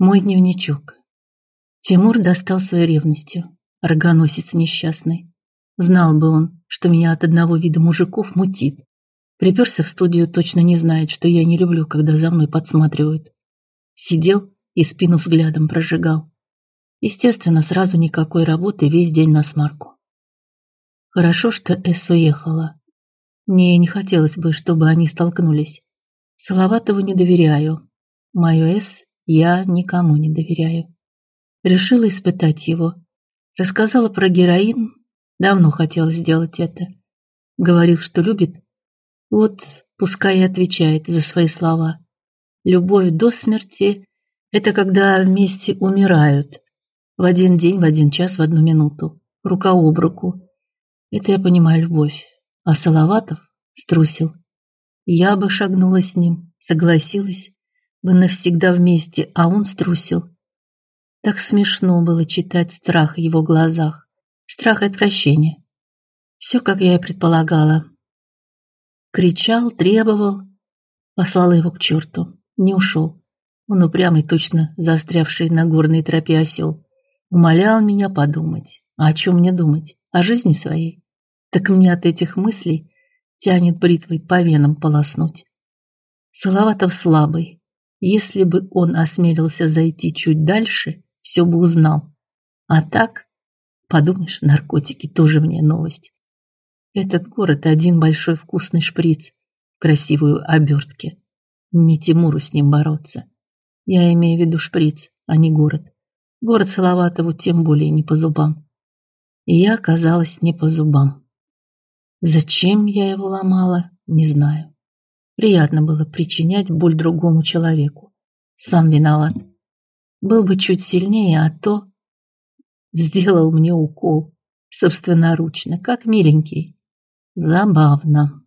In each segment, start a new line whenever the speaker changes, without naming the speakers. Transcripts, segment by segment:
Мой дневничок. Тимур достал своей ревностью. Рогоносец несчастный. Знал бы он, что меня от одного вида мужиков мутит. Приперся в студию, точно не знает, что я не люблю, когда за мной подсматривают. Сидел и спину взглядом прожигал. Естественно, сразу никакой работы, весь день на смарку. Хорошо, что Эс уехала. Мне не хотелось бы, чтобы они столкнулись. Салаватову не доверяю. Мою Эс я никому не доверяю. Решила испытать его. Рассказала про героин. Давно хотела сделать это. Говорил, что любит. Вот пускай и отвечает за свои слова. Любовь до смерти это когда вместе умирают. В один день, в один час, в одну минуту. Рука об руку. Это я понимаю любовь. А Салаватов струсил. Я бы шагнула с ним, согласилась, мы навсегда вместе, а он струсил. Так смешно было читать страх в его глазах, страх и отвращение. Все, как я и предполагала. Кричал, требовал, послала его к черту. Не ушел. Он упрямый, точно застрявший на горной тропе осел. Умолял меня подумать. А о чем мне думать? О жизни своей. Так мне от этих мыслей тянет бритвой по венам полоснуть. Салаватов слабый, если бы он осмелился зайти чуть дальше, все бы узнал. А так, подумаешь, наркотики тоже мне новость. Этот город один большой вкусный шприц красивую обертке. Не Тимуру с ним бороться. Я имею в виду шприц, а не город. Город Салаватову тем более не по зубам. И я оказалась не по зубам. Зачем я его ломала, не знаю. Приятно было причинять боль другому человеку. Сам виноват. Был бы чуть сильнее, а то сделал мне укол собственноручно, как миленький. Забавно.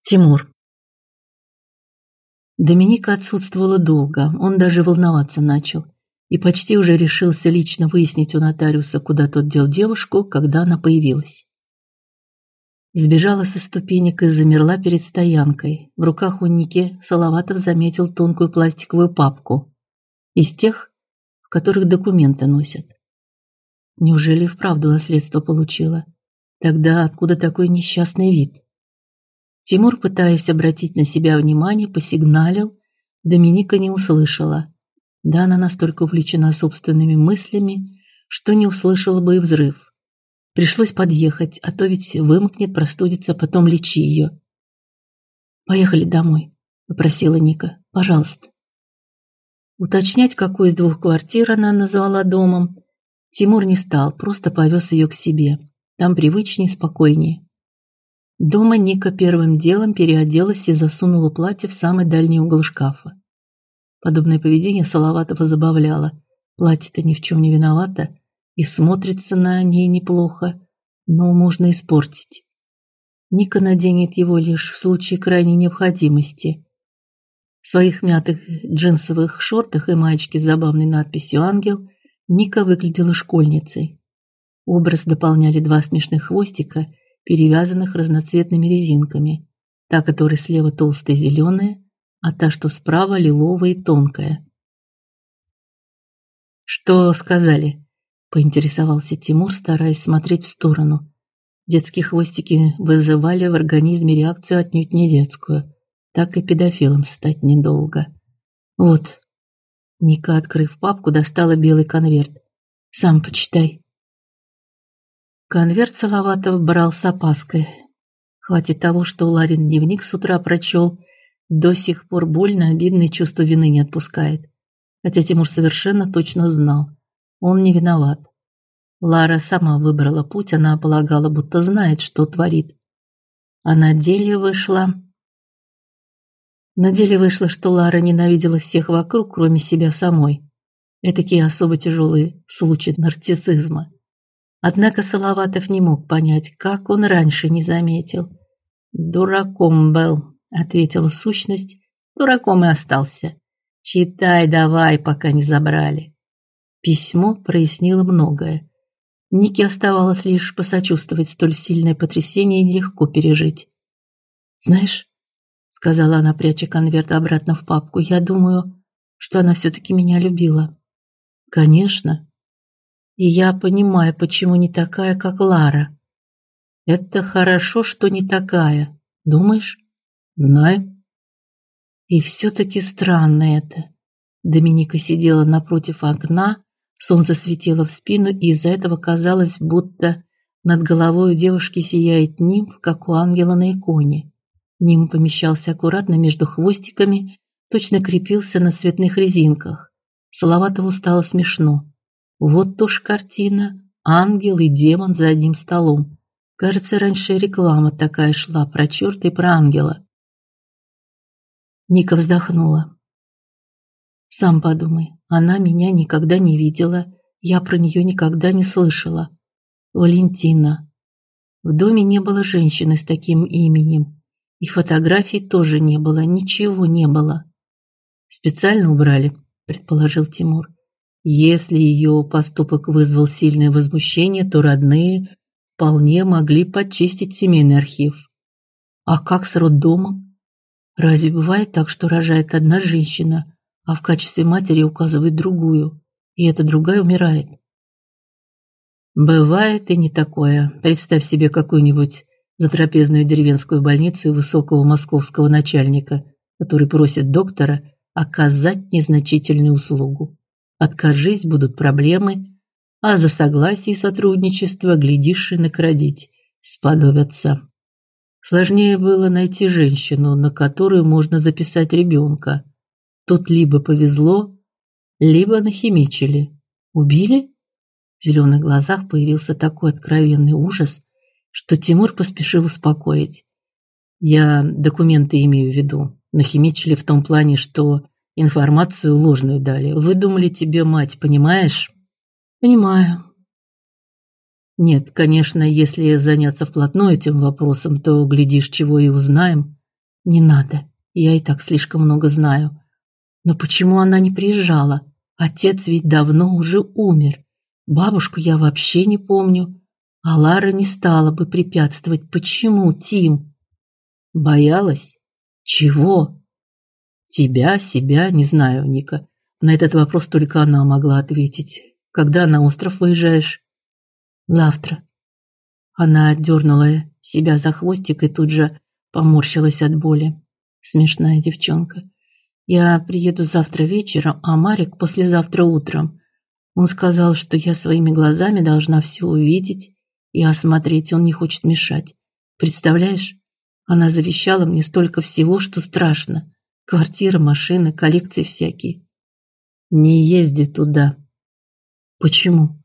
Тимур. Доминика отсутствовала долго. Он даже волноваться начал и почти уже решился лично выяснить у нотариуса, куда тот дел девушку, когда она появилась. Сбежала со ступенек и замерла перед стоянкой. В руках у Ники Салаватов заметил тонкую пластиковую папку из тех, в которых документы носят. Неужели вправду наследство получила? Тогда откуда такой несчастный вид? Тимур, пытаясь обратить на себя внимание, посигналил, Доминика не услышала. Да она настолько увлечена собственными мыслями, что не услышала бы и взрыв. Пришлось подъехать, а то ведь вымокнет, простудится, потом лечи ее. Поехали домой, попросила Ника. Пожалуйста. Уточнять, какую из двух квартир она назвала домом, Тимур не стал, просто повез ее к себе. Там привычнее, спокойнее. Дома Ника первым делом переоделась и засунула платье в самый дальний угол шкафа. Подобное поведение Салаватова забавляло. Платье-то ни в чем не виновато, и смотрится на ней неплохо, но можно испортить. Ника наденет его лишь в случае крайней необходимости. В своих мятых джинсовых шортах и маечке с забавной надписью «Ангел» Ника выглядела школьницей. Образ дополняли два смешных хвостика, перевязанных разноцветными резинками. Та, которая слева толстая зеленая, а та, что справа лиловая и тонкая. «Что сказали?» Поинтересовался Тимур, стараясь смотреть в сторону. Детские хвостики вызывали в организме реакцию отнюдь не детскую. Так и педофилом стать недолго. Вот. Ника, открыв папку, достала белый конверт. Сам почитай. Конверт Салаватов брал с опаской. Хватит того, что Ларин дневник с утра прочел, до сих пор больно обидное чувство вины не отпускает. Хотя Тимур совершенно точно знал, он не виноват. Лара сама выбрала путь, она полагала, будто знает, что творит. А на деле вышло... На деле вышло, что Лара ненавидела всех вокруг, кроме себя самой. Этакий особо тяжелый случай нарциссизма. Однако Салаватов не мог понять, как он раньше не заметил. «Дураком был», — ответила сущность. «Дураком и остался. Читай давай, пока не забрали». Письмо прояснило многое. Нике оставалось лишь посочувствовать столь сильное потрясение и легко пережить. Знаешь, сказала она, пряча конверт обратно в папку. Я думаю, что она все таки меня любила. Конечно. И я понимаю, почему не такая, как Лара. Это хорошо, что не такая. Думаешь? Знаю. И все таки странно это. Доминика сидела напротив окна, солнце светило в спину, и из-за этого казалось, будто над головой у девушки сияет нимб, как у ангела на иконе. Нимб помещался аккуратно между хвостиками, точно крепился на цветных резинках. Салаватову стало смешно. Вот уж картина: ангел и демон за одним столом. Кажется, раньше реклама такая шла про чёрта и про ангела. Ника вздохнула. Сам подумай, она меня никогда не видела, я про нее никогда не слышала. Валентина. В доме не было женщины с таким именем, и фотографий тоже не было, ничего не было. Специально убрали, предположил Тимур. Если ее поступок вызвал сильное возмущение, то родные вполне могли почистить семейный архив. А как с роддомом? Разве бывает так, что рожает одна женщина, а в качестве матери указывает другую, и эта другая умирает? Бывает и не такое. Представь себе какую-нибудь затрапезную деревенскую больницу и высокого московского начальника, который просит доктора оказать незначительную услугу. Откажись, будут проблемы, а за согласие и сотрудничество глядишь и накрадить сподобятся. Сложнее было найти женщину, на которую можно записать ребенка. Тут либо повезло, либо нахимичили. Убили? В зеленых глазах появился такой откровенный ужас, что Тимур поспешил успокоить. Я документы имею в виду. Нахимичили в том плане, что информацию ложную дали. Выдумали тебе мать, понимаешь? Понимаю. Нет, конечно, если заняться вплотную этим вопросом, то глядишь, чего и узнаем. Не надо. Я и так слишком много знаю. Но почему она не приезжала? Отец ведь давно уже умер. Бабушку я вообще не помню. А Лара не стала бы препятствовать. Почему, Тим? Боялась? Чего? Тебя, себя, не знаю, Ника. На этот вопрос только она могла ответить. Когда на остров выезжаешь? Завтра. Она отдернула себя за хвостик и тут же поморщилась от боли. Смешная девчонка. Я приеду завтра вечером, а Марик послезавтра утром. Он сказал, что я своими глазами должна все увидеть и осмотреть. Он не хочет мешать. Представляешь? Она завещала мне столько всего, что страшно. Квартира, машины, коллекции всякие. Не езди туда. Почему?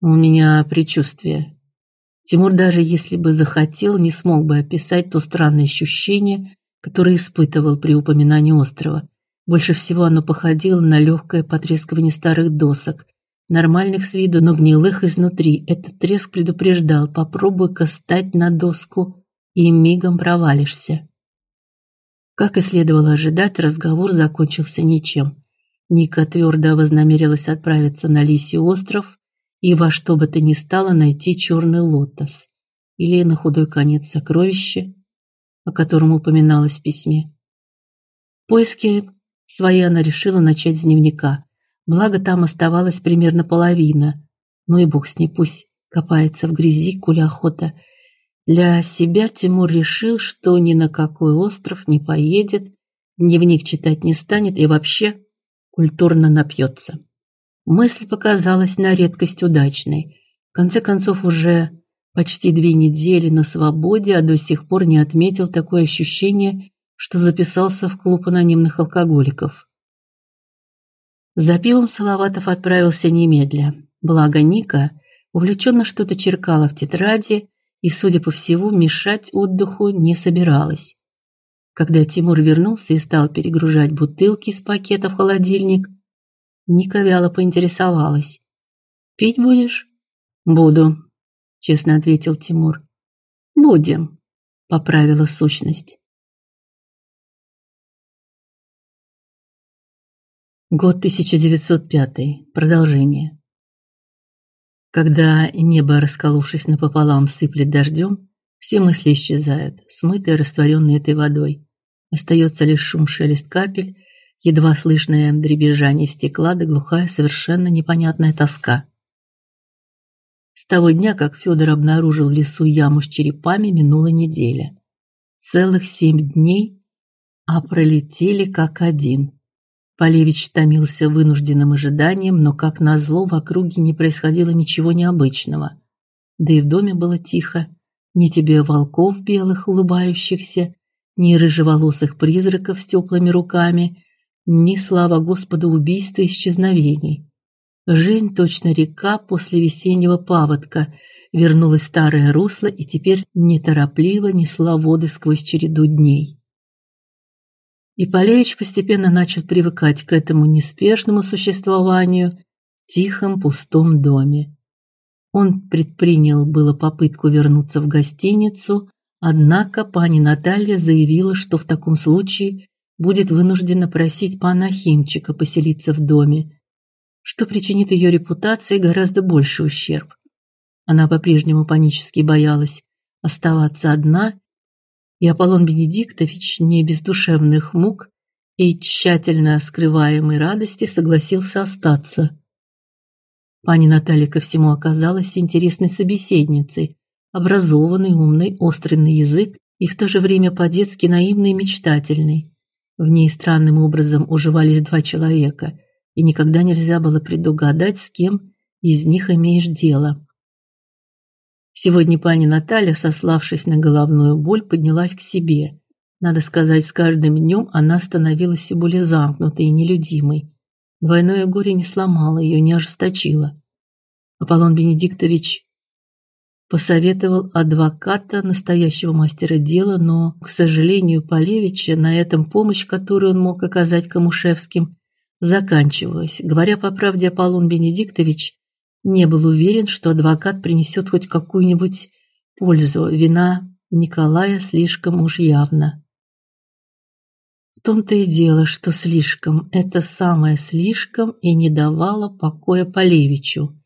У меня предчувствие. Тимур даже если бы захотел, не смог бы описать то странное ощущение, которое испытывал при упоминании острова. Больше всего оно походило на легкое потрескивание старых досок, нормальных с виду, но гнилых изнутри. Этот треск предупреждал: попробуй-ка стать на доску и мигом провалишься. Как и следовало ожидать, разговор закончился ничем. Ника твердо вознамерилась отправиться на Лисий остров и во что бы то ни стало найти черный лотос или на худой конец сокровище, о котором упоминалось в письме. Поиски свои она решила начать с дневника. Благо там оставалась примерно половина. Ну и бог с ней, пусть копается в грязи, куля охота – для себя Тимур решил, что ни на какой остров не поедет, дневник читать не станет и вообще культурно напьется. Мысль показалась на редкость удачной. В конце концов уже почти две недели на свободе, а до сих пор не отметил такое ощущение, что записался в клуб анонимных алкоголиков. За пивом Салаватов отправился немедля. Благо Ника увлеченно что-то черкала в тетради и, судя по всему, мешать отдыху не собиралась. Когда Тимур вернулся и стал перегружать бутылки из пакета в холодильник, Ника вяло поинтересовалась: "Пить будешь?" "Буду", честно ответил Тимур. "Будем", поправила сущность. Год 1905. Продолжение. Когда небо, расколовшись напополам, сыплет дождем, все мысли исчезают, смытые, растворенные этой водой. Остается лишь шум шелест капель, едва слышное дребезжание стекла да глухая, совершенно непонятная тоска. С того дня, как Федор обнаружил в лесу яму с черепами, минула неделя. Целых семь дней, а пролетели как один. Полевич томился вынужденным ожиданием, но как назло в округе не происходило ничего необычного. Да и в доме было тихо. Ни тебе волков белых улыбающихся, ни рыжеволосых призраков с теплыми руками, ни слава Господу убийства и исчезновений. Жизнь точно река после весеннего паводка вернулась старое русло и теперь неторопливо несла воды сквозь череду дней. И Полевич постепенно начал привыкать к этому неспешному существованию в тихом пустом доме. Он предпринял было попытку вернуться в гостиницу, однако пани Наталья заявила, что в таком случае будет вынуждена просить пана Химчика поселиться в доме, что причинит ее репутации гораздо больший ущерб. Она по-прежнему панически боялась оставаться одна и Аполлон Бенедиктович не без душевных мук и тщательно скрываемой радости согласился остаться. Пани Наталья ко всему оказалась интересной собеседницей, образованный, умный, острый на язык и в то же время по-детски наивный и мечтательный. В ней странным образом уживались два человека, и никогда нельзя было предугадать, с кем из них имеешь дело. Сегодня пани Наталья, сославшись на головную боль, поднялась к себе. Надо сказать, с каждым днем она становилась все более замкнутой и нелюдимой. Двойное горе не сломало ее, не ожесточило. Аполлон Бенедиктович посоветовал адвоката, настоящего мастера дела, но, к сожалению, Полевича на этом помощь, которую он мог оказать Камушевским, заканчивалась. Говоря по правде, Аполлон Бенедиктович не был уверен, что адвокат принесет хоть какую-нибудь пользу. Вина Николая слишком уж явна. В том-то и дело, что слишком, это самое слишком и не давало покоя Полевичу,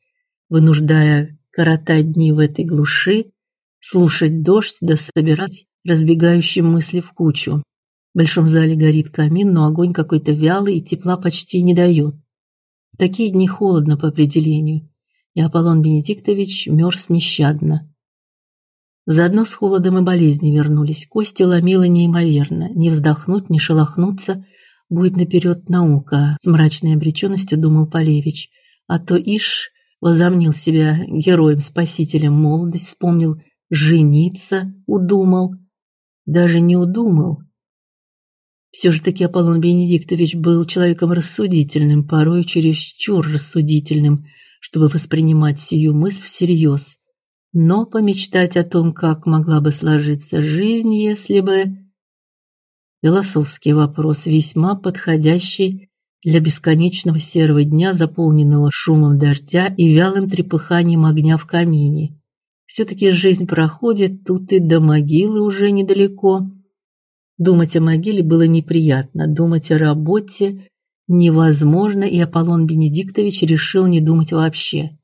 вынуждая коротать дни в этой глуши, слушать дождь да собирать разбегающие мысли в кучу. В большом зале горит камин, но огонь какой-то вялый и тепла почти не дает. В такие дни холодно по определению и Аполлон Бенедиктович мерз нещадно. Заодно с холодом и болезни вернулись. Кости ломило неимоверно. Не вздохнуть, не шелохнуться будет наперед наука, с мрачной обреченностью думал Полевич. А то ишь возомнил себя героем-спасителем молодость, вспомнил жениться, удумал. Даже не удумал. Все же таки Аполлон Бенедиктович был человеком рассудительным, порой чересчур рассудительным – чтобы воспринимать сию мысль всерьез, но помечтать о том, как могла бы сложиться жизнь, если бы философский вопрос, весьма подходящий для бесконечного серого дня, заполненного шумом дождя и вялым трепыханием огня в камине. все таки жизнь проходит, тут и до могилы уже недалеко. Думать о могиле было неприятно, думать о работе невозможно, и Аполлон Бенедиктович решил не думать вообще.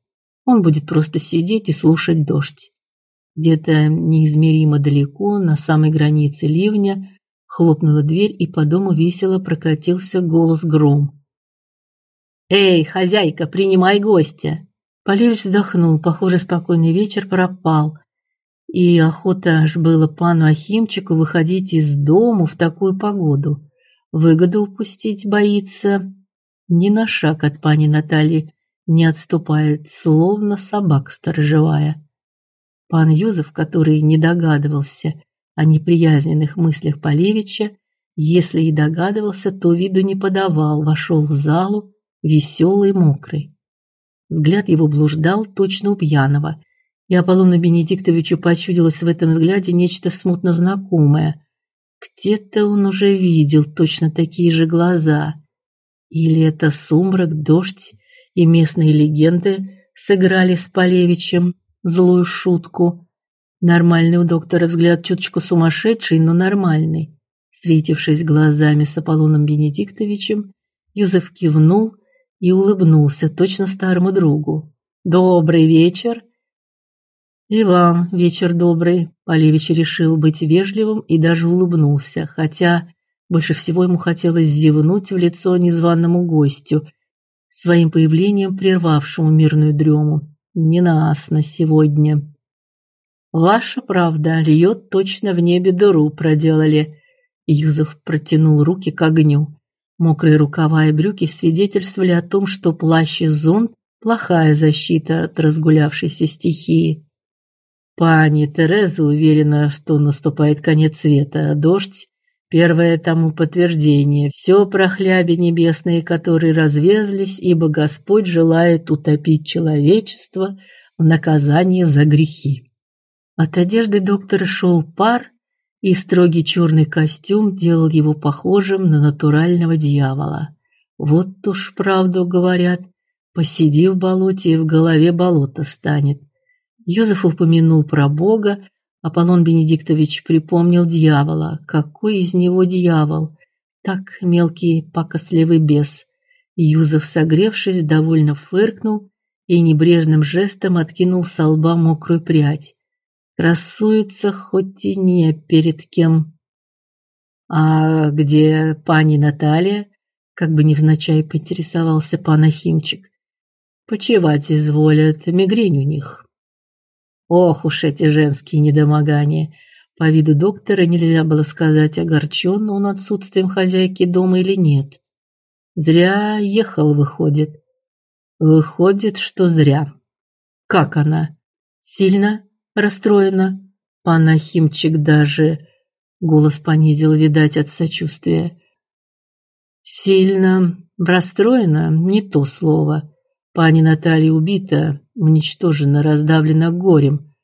Он будет просто сидеть и слушать дождь. Где-то неизмеримо далеко, на самой границе ливня, хлопнула дверь, и по дому весело прокатился голос гром. Эй, хозяйка, принимай гостя. Полевич вздохнул, похоже, спокойный вечер пропал. И охота аж было пану Ахимчику выходить из дому в такую погоду. Выгоду упустить боится. Ни на шаг от пани Натальи не отступает, словно собака сторожевая. Пан Юзеф, который не догадывался о неприязненных мыслях Полевича, если и догадывался, то виду не подавал, вошел в залу, веселый, мокрый. Взгляд его блуждал точно у пьяного, и Аполлону Бенедиктовичу почудилось в этом взгляде нечто смутно знакомое. Где-то он уже видел точно такие же глаза. Или это сумрак, дождь и местные легенды сыграли с Полевичем злую шутку. Нормальный у доктора взгляд чуточку сумасшедший, но нормальный. Встретившись глазами с Аполлоном Бенедиктовичем, Юзеф кивнул и улыбнулся точно старому другу. Добрый вечер. И вам вечер добрый. Полевич решил быть вежливым и даже улыбнулся, хотя Больше всего ему хотелось зевнуть в лицо незваному гостю, своим появлением прервавшему мирную дрему. Не нас на сегодня. Ваша правда, льет точно в небе дыру проделали. Юзов протянул руки к огню. Мокрые рукава и брюки свидетельствовали о том, что плащ и зонт плохая защита от разгулявшейся стихии. Пани Тереза уверена, что наступает конец света, а дождь первое тому подтверждение. Все прохляби небесные, которые развезлись, ибо Господь желает утопить человечество в наказании за грехи. От одежды доктора шел пар, и строгий черный костюм делал его похожим на натурального дьявола. Вот уж правду говорят, посиди в болоте, и в голове болото станет. Юзеф упомянул про Бога, Аполлон Бенедиктович припомнил дьявола. Какой из него дьявол? Так мелкий покосливый бес. Юзеф, согревшись, довольно фыркнул и небрежным жестом откинул с лба мокрую прядь. Красуется хоть и не перед кем. А где пани Наталья? Как бы невзначай поинтересовался пан Ахимчик. Почевать изволят, мигрень у них. Ох уж эти женские недомогания. По виду доктора нельзя было сказать, огорчен он отсутствием хозяйки дома или нет. Зря ехал, выходит. Выходит, что зря. Как она? Сильно расстроена? Пан Ахимчик даже голос понизил, видать, от сочувствия. Сильно расстроена не то слово. Пани Наталья убита, уничтожена, раздавлена горем.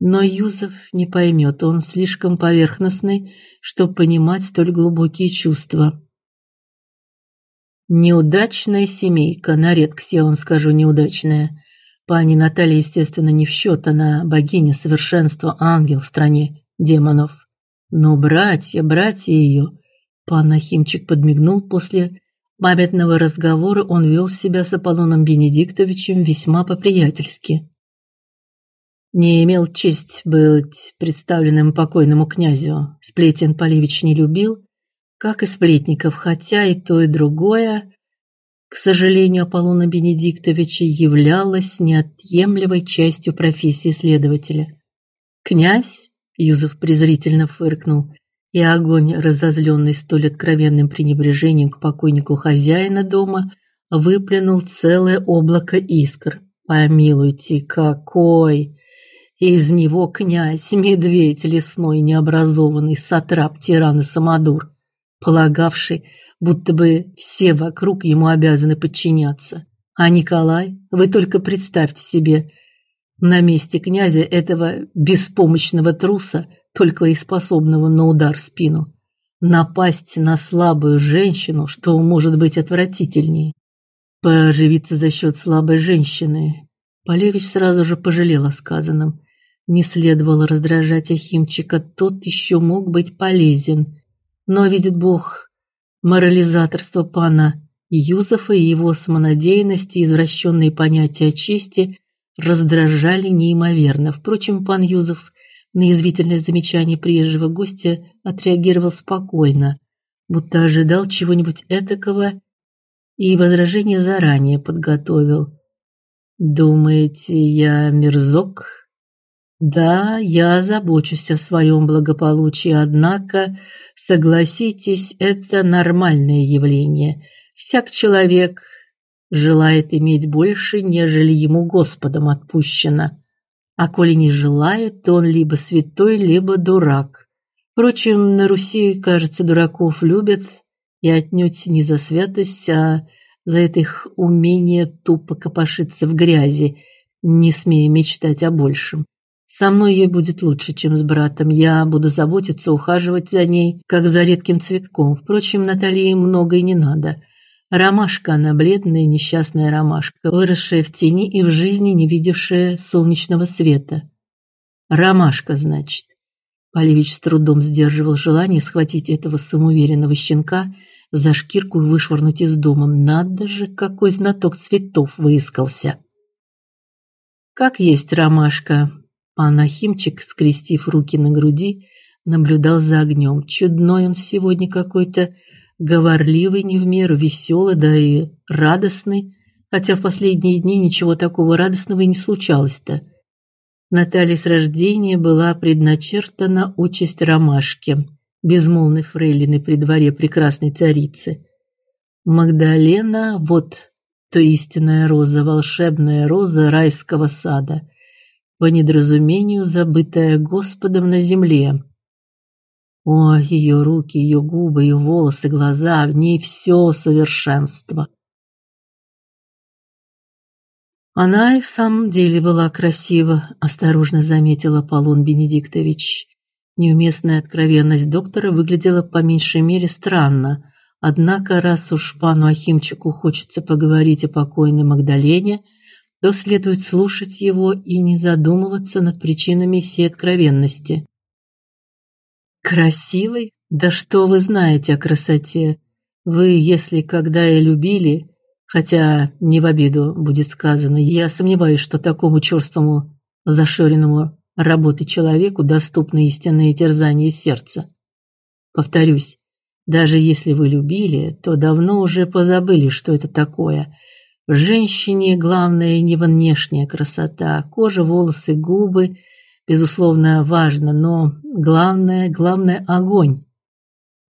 Но Юзеф не поймет, он слишком поверхностный, чтобы понимать столь глубокие чувства. Неудачная семейка, на редкость я вам скажу неудачная. Пани Наталья, естественно, не в счет, она богиня совершенства, ангел в стране демонов. Но братья, братья ее, пан Ахимчик подмигнул после памятного разговора он вел себя с Аполлоном Бенедиктовичем весьма по-приятельски. Не имел честь быть представленным покойному князю. Сплетен Поливич не любил, как и сплетников, хотя и то, и другое, к сожалению, Аполлона Бенедиктовича являлось неотъемлемой частью профессии следователя. Князь Юзеф презрительно фыркнул и огонь, разозленный столь откровенным пренебрежением к покойнику хозяина дома, выплюнул целое облако искр. Помилуйте, какой! Из него князь, медведь лесной, необразованный, сатрап, тиран и самодур, полагавший, будто бы все вокруг ему обязаны подчиняться. А Николай, вы только представьте себе, на месте князя этого беспомощного труса – только и способного на удар в спину. Напасть на слабую женщину, что может быть отвратительнее. Поживиться за счет слабой женщины. Полевич сразу же пожалел о сказанном. Не следовало раздражать Ахимчика, тот еще мог быть полезен. Но, видит Бог, морализаторство пана Юзефа и его самонадеянность и извращенные понятия чести раздражали неимоверно. Впрочем, пан Юзеф на язвительное замечание приезжего гостя отреагировал спокойно, будто ожидал чего-нибудь этакого и возражение заранее подготовил. Думаете, я мерзок? Да, я забочусь о своем благополучии, однако, согласитесь, это нормальное явление. Всяк человек желает иметь больше, нежели ему Господом отпущено а коли не желает, то он либо святой, либо дурак. Впрочем, на Руси, кажется, дураков любят, и отнюдь не за святость, а за это их умение тупо копошиться в грязи, не смея мечтать о большем. Со мной ей будет лучше, чем с братом. Я буду заботиться, ухаживать за ней, как за редким цветком. Впрочем, Наталье много и не надо. Ромашка она, бледная несчастная ромашка, выросшая в тени и в жизни не видевшая солнечного света. Ромашка, значит. Полевич с трудом сдерживал желание схватить этого самоуверенного щенка за шкирку и вышвырнуть из дома. Надо же, какой знаток цветов выискался. Как есть ромашка. Пан Ахимчик, скрестив руки на груди, наблюдал за огнем. Чудной он сегодня какой-то, говорливый не в меру, веселый, да и радостный, хотя в последние дни ничего такого радостного и не случалось-то. Наталье с рождения была предначертана участь ромашки, безмолвной фрейлины при дворе прекрасной царицы. Магдалена вот то истинная роза, волшебная роза райского сада, по недоразумению забытая Господом на земле. О, ее руки, ее губы, ее волосы, глаза, в ней все совершенство. Она и в самом деле была красива, осторожно заметила Полон Бенедиктович. Неуместная откровенность доктора выглядела по меньшей мере странно. Однако, раз уж пану Ахимчику хочется поговорить о покойной Магдалене, то следует слушать его и не задумываться над причинами сей откровенности. Красивой? Да что вы знаете о красоте? Вы, если когда и любили, хотя не в обиду будет сказано, я сомневаюсь, что такому черствому, зашоренному работы человеку доступны истинные терзания сердца. Повторюсь, даже если вы любили, то давно уже позабыли, что это такое. В женщине главное не внешняя красота, кожа, волосы, губы, безусловно, важно, но главное, главное огонь.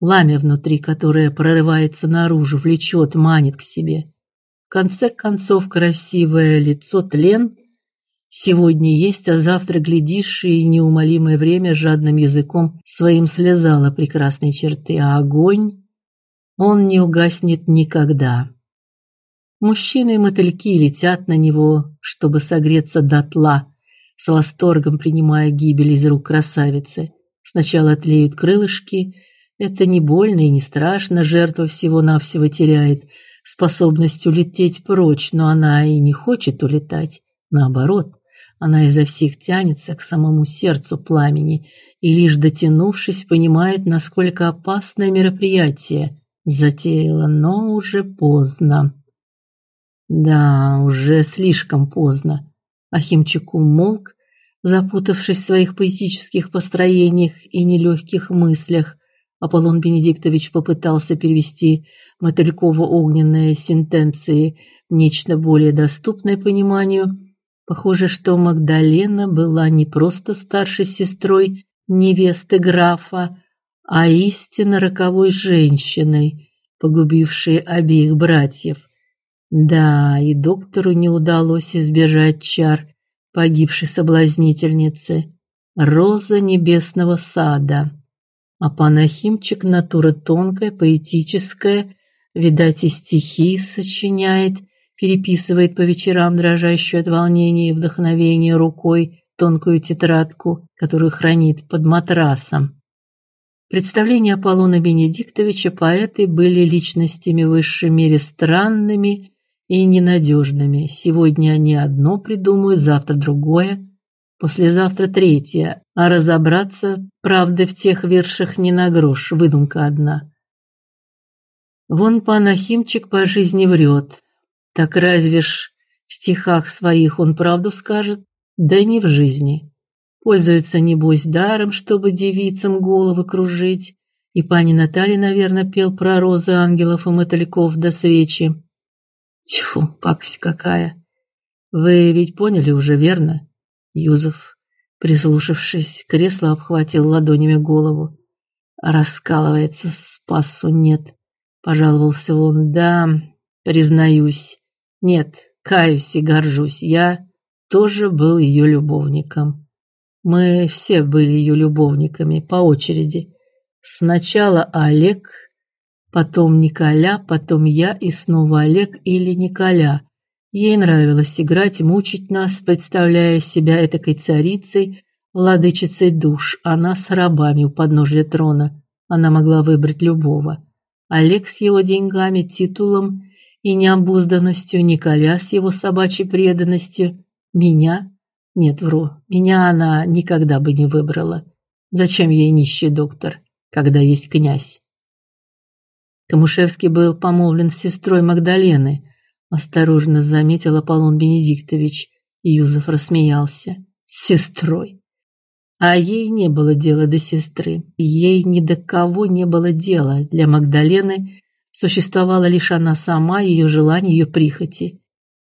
Пламя внутри, которое прорывается наружу, влечет, манит к себе. В конце концов, красивое лицо тлен сегодня есть, а завтра глядишь, и неумолимое время жадным языком своим слезало прекрасные черты, а огонь он не угаснет никогда. Мужчины и мотыльки летят на него, чтобы согреться дотла, с восторгом принимая гибель из рук красавицы. Сначала тлеют крылышки, это не больно и не страшно, жертва всего-навсего теряет способность улететь прочь, но она и не хочет улетать, наоборот. Она изо всех тянется к самому сердцу пламени и лишь дотянувшись, понимает, насколько опасное мероприятие затеяла, но уже поздно. Да, уже слишком поздно. Ахимчик умолк, запутавшись в своих поэтических построениях и нелегких мыслях. Аполлон Бенедиктович попытался перевести Мотылькову огненные сентенции в нечто более доступное пониманию. Похоже, что Магдалена была не просто старшей сестрой невесты графа, а истинно роковой женщиной, погубившей обеих братьев. Да, и доктору не удалось избежать чар погибшей соблазнительницы. Роза небесного сада. А панахимчик натура тонкая, поэтическая, видать, и стихи сочиняет, переписывает по вечерам дрожащую от волнения и вдохновения рукой тонкую тетрадку, которую хранит под матрасом. Представления Аполлона Бенедиктовича поэты были личностями в высшей мере странными и ненадежными. Сегодня они одно придумают, завтра другое, послезавтра третье, а разобраться, правда, в тех вершах не на грош, выдумка одна. Вон панахимчик по жизни врет. Так разве ж в стихах своих он правду скажет? Да не в жизни. Пользуется небось даром, чтобы девицам головы кружить. И пани Наталья, наверное, пел про розы ангелов и мотыльков до свечи. Тьфу, пакость какая. Вы ведь поняли уже, верно? Юзеф, прислушавшись, кресло обхватил ладонями голову. Раскалывается, спасу нет, пожаловался он. Да, признаюсь. Нет, каюсь и горжусь. Я тоже был ее любовником. Мы все были ее любовниками по очереди. Сначала Олег, Потом Николя, потом я и снова Олег или Николя. Ей нравилось играть, мучить нас, представляя себя этакой царицей, владычицей душ, она с рабами у подножия трона. Она могла выбрать любого. Олег с его деньгами, титулом и необузданностью, Николя с его собачьей преданностью, меня? Нет, вру. Меня она никогда бы не выбрала. Зачем ей нищий доктор, когда есть князь? Камушевский был помолвлен с сестрой Магдалены, осторожно заметил Аполлон Бенедиктович. Юзеф рассмеялся. С сестрой. А ей не было дела до сестры. Ей ни до кого не было дела. Для Магдалены существовала лишь она сама, ее желания, ее прихоти.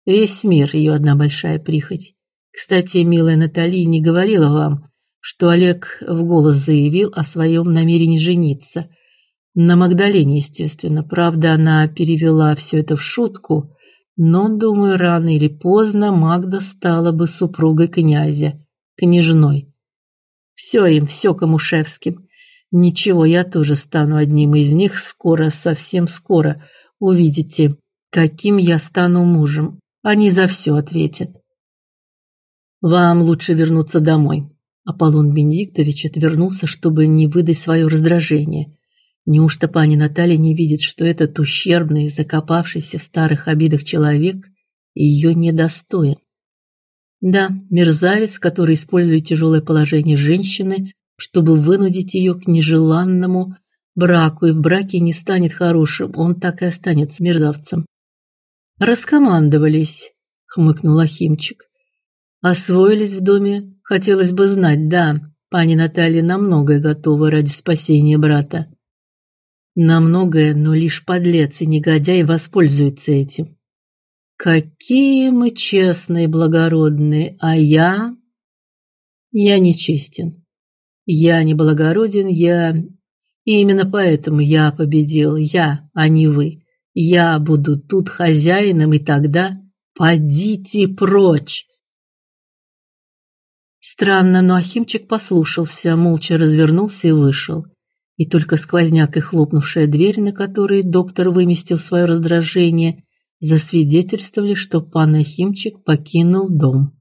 Весь мир ее одна большая прихоть. Кстати, милая Натали не говорила вам, что Олег в голос заявил о своем намерении жениться. На Магдалене, естественно. Правда, она перевела все это в шутку, но, думаю, рано или поздно Магда стала бы супругой князя, княжной. Все им, все Камушевским. Ничего, я тоже стану одним из них скоро, совсем скоро. Увидите, каким я стану мужем. Они за все ответят. Вам лучше вернуться домой. Аполлон Бенедиктович отвернулся, чтобы не выдать свое раздражение. Неужто пани Наталья не видит, что этот ущербный, закопавшийся в старых обидах человек ее недостоин? Да, мерзавец, который использует тяжелое положение женщины, чтобы вынудить ее к нежеланному браку, и в браке не станет хорошим, он так и останется мерзавцем. Раскомандовались, хмыкнул Ахимчик. Освоились в доме, хотелось бы знать, да. Пани Наталья на многое готова ради спасения брата. На многое, но лишь подлец и негодяй воспользуется этим. Какие мы честные и благородные, а я я нечестен. Я не благороден, я и именно поэтому я победил, я, а не вы. Я буду тут хозяином, и тогда подите прочь. Странно, но Ахимчик послушался, молча развернулся и вышел. И только сквозняк и хлопнувшая дверь, на которой доктор выместил свое раздражение, засвидетельствовали, что пан Ахимчик покинул дом.